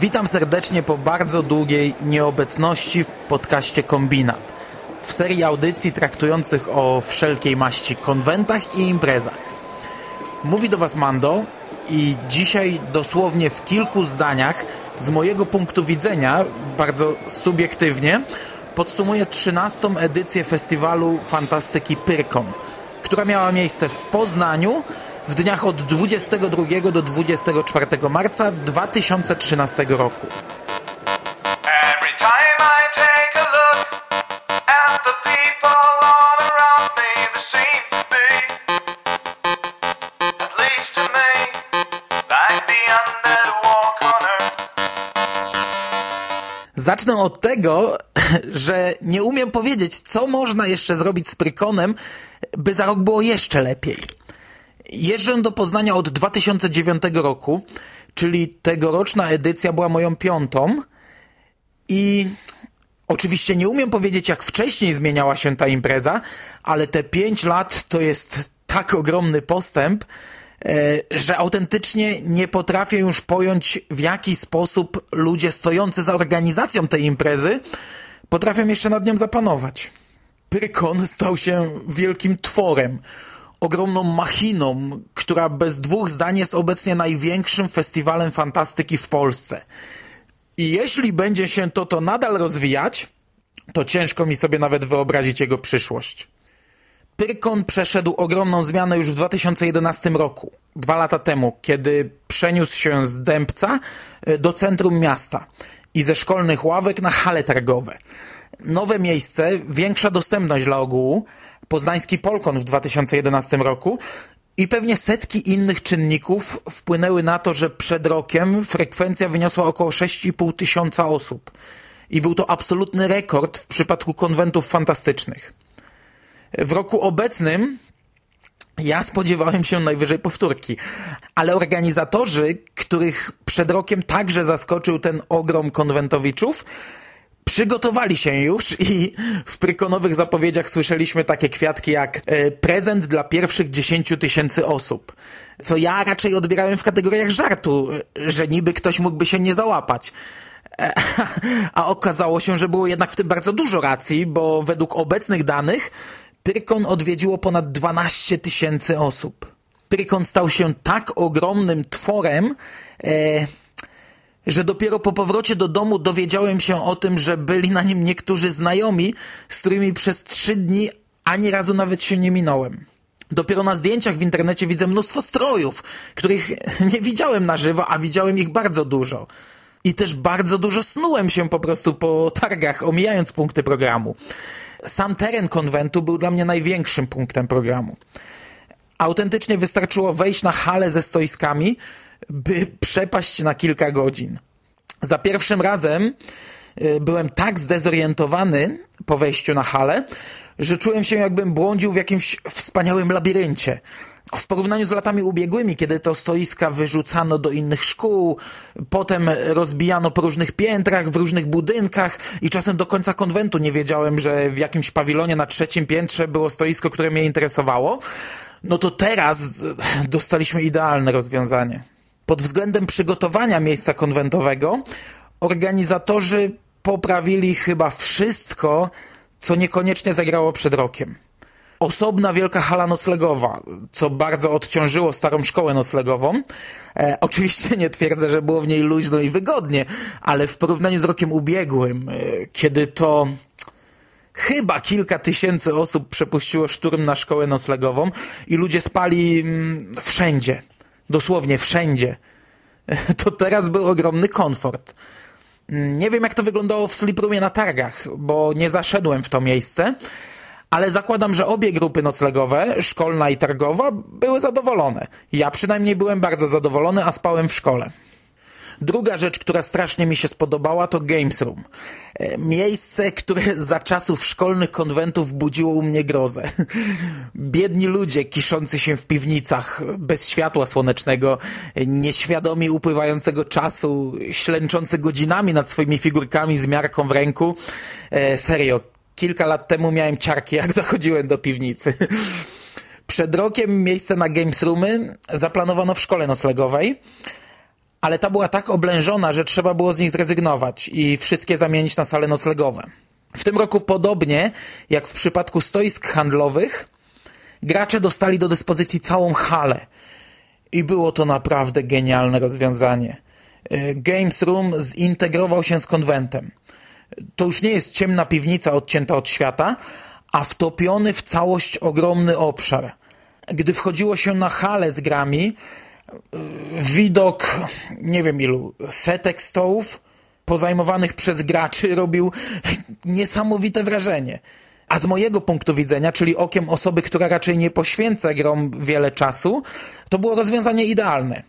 Witam serdecznie po bardzo długiej nieobecności w podcaście Kombinat. W serii audycji traktujących o wszelkiej maści konwentach i imprezach. Mówi do Was Mando i dzisiaj dosłownie w kilku zdaniach z mojego punktu widzenia, bardzo subiektywnie, podsumuję 13. edycję festiwalu fantastyki Pyrkon, która miała miejsce w Poznaniu w dniach od 22 do 24 marca 2013 roku. Zacznę od tego, że nie umiem powiedzieć, co można jeszcze zrobić z Prykonem, by za rok było jeszcze lepiej. Jeżdżę do Poznania od 2009 roku, czyli tegoroczna edycja była moją piątą i oczywiście nie umiem powiedzieć, jak wcześniej zmieniała się ta impreza, ale te pięć lat to jest tak ogromny postęp, e, że autentycznie nie potrafię już pojąć, w jaki sposób ludzie stojący za organizacją tej imprezy potrafią jeszcze nad nią zapanować. Pyrkon stał się wielkim tworem, ogromną machiną, która bez dwóch zdań jest obecnie największym festiwalem fantastyki w Polsce. I jeśli będzie się to to nadal rozwijać, to ciężko mi sobie nawet wyobrazić jego przyszłość. Pyrkon przeszedł ogromną zmianę już w 2011 roku, dwa lata temu, kiedy przeniósł się z Dębca e, do centrum miasta i ze szkolnych ławek na hale targowe. Nowe miejsce, większa dostępność dla ogółu, poznański Polkon w 2011 roku i pewnie setki innych czynników wpłynęły na to, że przed rokiem frekwencja wyniosła około 6,5 tysiąca osób. I był to absolutny rekord w przypadku konwentów fantastycznych. W roku obecnym ja spodziewałem się najwyżej powtórki, ale organizatorzy, których przed rokiem także zaskoczył ten ogrom konwentowiczów, przygotowali się już i w prykonowych zapowiedziach słyszeliśmy takie kwiatki jak e, prezent dla pierwszych 10 tysięcy osób. Co ja raczej odbierałem w kategoriach żartu, że niby ktoś mógłby się nie załapać. E, a okazało się, że było jednak w tym bardzo dużo racji, bo według obecnych danych Pyrkon odwiedziło ponad 12 tysięcy osób. Pyrkon stał się tak ogromnym tworem, e, że dopiero po powrocie do domu dowiedziałem się o tym, że byli na nim niektórzy znajomi, z którymi przez trzy dni ani razu nawet się nie minąłem. Dopiero na zdjęciach w internecie widzę mnóstwo strojów, których nie widziałem na żywo, a widziałem ich bardzo dużo. I też bardzo dużo snułem się po prostu po targach, omijając punkty programu. Sam teren konwentu był dla mnie największym punktem programu. Autentycznie wystarczyło wejść na halę ze stoiskami, by przepaść na kilka godzin. Za pierwszym razem y, byłem tak zdezorientowany po wejściu na halę, że czułem się jakbym błądził w jakimś wspaniałym labiryncie. W porównaniu z latami ubiegłymi, kiedy to stoiska wyrzucano do innych szkół, potem rozbijano po różnych piętrach, w różnych budynkach i czasem do końca konwentu nie wiedziałem, że w jakimś pawilonie na trzecim piętrze było stoisko, które mnie interesowało, no to teraz dostaliśmy idealne rozwiązanie. Pod względem przygotowania miejsca konwentowego organizatorzy poprawili chyba wszystko, co niekoniecznie zagrało przed rokiem. Osobna wielka hala noclegowa, co bardzo odciążyło starą szkołę noclegową. E, oczywiście nie twierdzę, że było w niej luźno i wygodnie, ale w porównaniu z rokiem ubiegłym, e, kiedy to chyba kilka tysięcy osób przepuściło szturm na szkołę noclegową i ludzie spali mm, wszędzie dosłownie wszędzie, to teraz był ogromny komfort. Nie wiem, jak to wyglądało w Sleep na targach, bo nie zaszedłem w to miejsce, ale zakładam, że obie grupy noclegowe, szkolna i targowa, były zadowolone. Ja przynajmniej byłem bardzo zadowolony, a spałem w szkole. Druga rzecz, która strasznie mi się spodobała, to Games Room. E, miejsce, które za czasów szkolnych konwentów budziło u mnie grozę. Biedni ludzie kiszący się w piwnicach, bez światła słonecznego, nieświadomi upływającego czasu, ślęczący godzinami nad swoimi figurkami z miarką w ręku. E, serio, kilka lat temu miałem ciarki, jak zachodziłem do piwnicy. Przed rokiem miejsce na Games Roomy zaplanowano w szkole noclegowej, ale ta była tak oblężona, że trzeba było z nich zrezygnować i wszystkie zamienić na sale noclegowe. W tym roku podobnie jak w przypadku stoisk handlowych, gracze dostali do dyspozycji całą halę. I było to naprawdę genialne rozwiązanie. E, Games Room zintegrował się z konwentem. To już nie jest ciemna piwnica odcięta od świata, a wtopiony w całość ogromny obszar. Gdy wchodziło się na halę z grami, widok, nie wiem ilu, setek stołów pozajmowanych przez graczy robił niesamowite wrażenie. A z mojego punktu widzenia, czyli okiem osoby, która raczej nie poświęca grom wiele czasu, to było rozwiązanie idealne.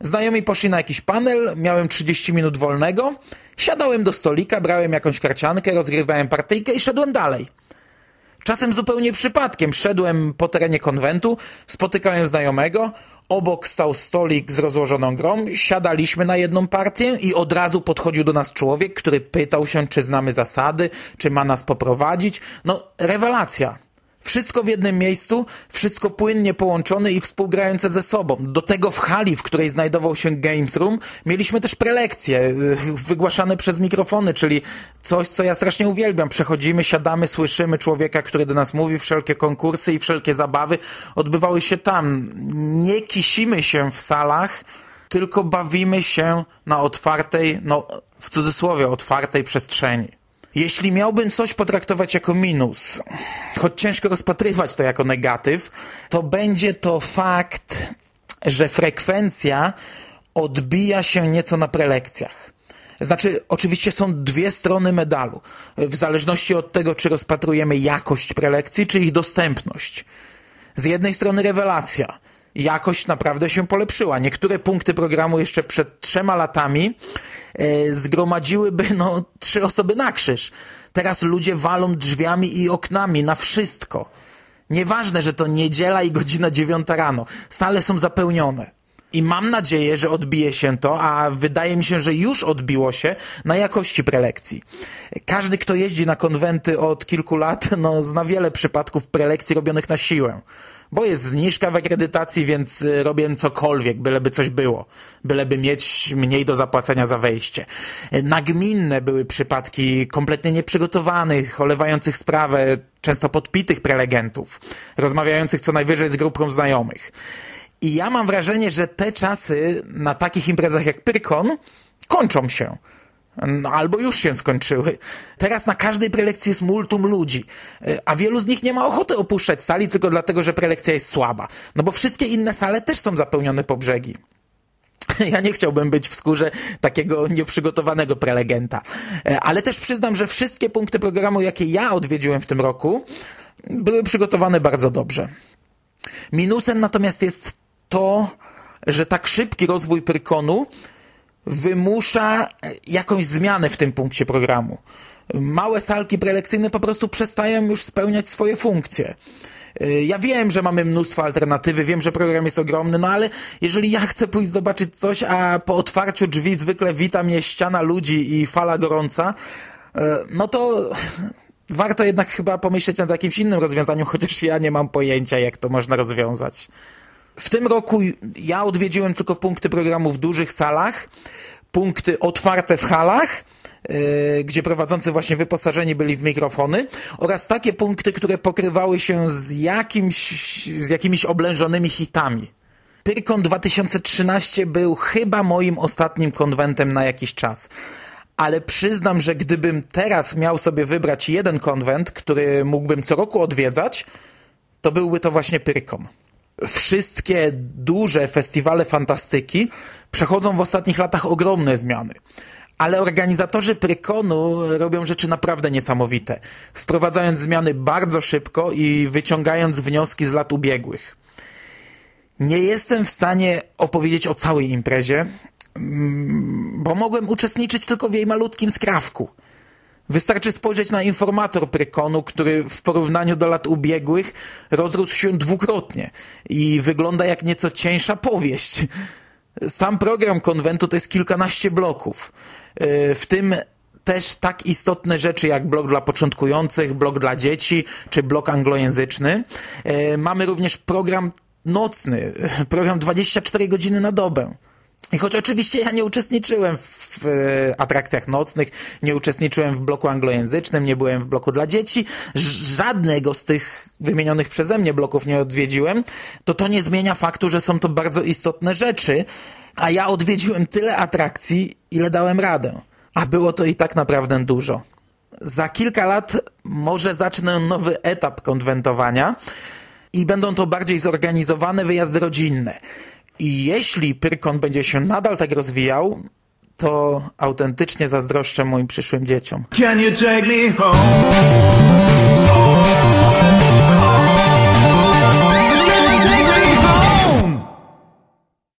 Znajomi poszli na jakiś panel, miałem 30 minut wolnego, siadałem do stolika, brałem jakąś karciankę, rozgrywałem partyjkę i szedłem dalej. Czasem zupełnie przypadkiem szedłem po terenie konwentu, spotykałem znajomego, obok stał stolik z rozłożoną grą, siadaliśmy na jedną partię i od razu podchodził do nas człowiek, który pytał się, czy znamy zasady, czy ma nas poprowadzić. No, rewelacja. Wszystko w jednym miejscu, wszystko płynnie połączone i współgrające ze sobą. Do tego w hali, w której znajdował się Games Room, mieliśmy też prelekcje y, wygłaszane przez mikrofony, czyli coś, co ja strasznie uwielbiam. Przechodzimy, siadamy, słyszymy człowieka, który do nas mówi, wszelkie konkursy i wszelkie zabawy odbywały się tam. Nie kisimy się w salach, tylko bawimy się na otwartej, no w cudzysłowie otwartej przestrzeni. Jeśli miałbym coś potraktować jako minus, choć ciężko rozpatrywać to jako negatyw, to będzie to fakt, że frekwencja odbija się nieco na prelekcjach. Znaczy, oczywiście są dwie strony medalu, w zależności od tego, czy rozpatrujemy jakość prelekcji, czy ich dostępność. Z jednej strony rewelacja jakość naprawdę się polepszyła. Niektóre punkty programu jeszcze przed trzema latami e, zgromadziłyby no, trzy osoby na krzyż. Teraz ludzie walą drzwiami i oknami na wszystko. Nieważne, że to niedziela i godzina dziewiąta rano. Sale są zapełnione. I mam nadzieję, że odbije się to, a wydaje mi się, że już odbiło się na jakości prelekcji. Każdy, kto jeździ na konwenty od kilku lat, no, zna wiele przypadków prelekcji robionych na siłę bo jest zniżka w akredytacji, więc y, robię cokolwiek, byleby coś było, byleby mieć mniej do zapłacenia za wejście. Nagminne były przypadki kompletnie nieprzygotowanych, olewających sprawę, często podpitych prelegentów, rozmawiających co najwyżej z grupą znajomych. I ja mam wrażenie, że te czasy na takich imprezach jak Pyrkon kończą się. No, albo już się skończyły. Teraz na każdej prelekcji jest multum ludzi, e, a wielu z nich nie ma ochoty opuszczać sali tylko dlatego, że prelekcja jest słaba. No bo wszystkie inne sale też są zapełnione po brzegi. Ja nie chciałbym być w skórze takiego nieprzygotowanego prelegenta. E, ale też przyznam, że wszystkie punkty programu, jakie ja odwiedziłem w tym roku, były przygotowane bardzo dobrze. Minusem natomiast jest to, że tak szybki rozwój Pyrkonu wymusza jakąś zmianę w tym punkcie programu. Małe salki prelekcyjne po prostu przestają już spełniać swoje funkcje. Ja wiem, że mamy mnóstwo alternatywy, wiem, że program jest ogromny, no ale jeżeli ja chcę pójść zobaczyć coś, a po otwarciu drzwi zwykle wita mnie ściana ludzi i fala gorąca, e, no to warto jednak chyba pomyśleć nad jakimś innym rozwiązaniem, chociaż ja nie mam pojęcia, jak to można rozwiązać. W tym roku ja odwiedziłem tylko punkty programu w dużych salach, punkty otwarte w halach, yy, gdzie prowadzący właśnie wyposażeni byli w mikrofony oraz takie punkty, które pokrywały się z, jakimś, z jakimiś oblężonymi hitami. Pyrkon 2013 był chyba moim ostatnim konwentem na jakiś czas. Ale przyznam, że gdybym teraz miał sobie wybrać jeden konwent, który mógłbym co roku odwiedzać, to byłby to właśnie Pyrkon wszystkie duże festiwale fantastyki przechodzą w ostatnich latach ogromne zmiany. Ale organizatorzy Prykonu robią rzeczy naprawdę niesamowite, wprowadzając zmiany bardzo szybko i wyciągając wnioski z lat ubiegłych. Nie jestem w stanie opowiedzieć o całej imprezie, mm, bo mogłem uczestniczyć tylko w jej malutkim skrawku. Wystarczy spojrzeć na informator Prykonu, który w porównaniu do lat ubiegłych rozrósł się dwukrotnie i wygląda jak nieco cieńsza powieść. Sam program konwentu to jest kilkanaście bloków. E, w tym też tak istotne rzeczy jak blok dla początkujących, blok dla dzieci czy blok anglojęzyczny. E, mamy również program nocny, program 24 godziny na dobę. I choć oczywiście ja nie uczestniczyłem w e, atrakcjach nocnych, nie uczestniczyłem w bloku anglojęzycznym, nie byłem w bloku dla dzieci, żadnego z tych wymienionych przeze mnie bloków nie odwiedziłem, to to nie zmienia faktu, że są to bardzo istotne rzeczy, a ja odwiedziłem tyle atrakcji, ile dałem radę. A było to i tak naprawdę dużo. Za kilka lat może zacznę nowy etap konwentowania i będą to bardziej zorganizowane wyjazdy rodzinne. I jeśli Pyrkon będzie się nadal tak rozwijał, to autentycznie zazdroszczę moim przyszłym dzieciom.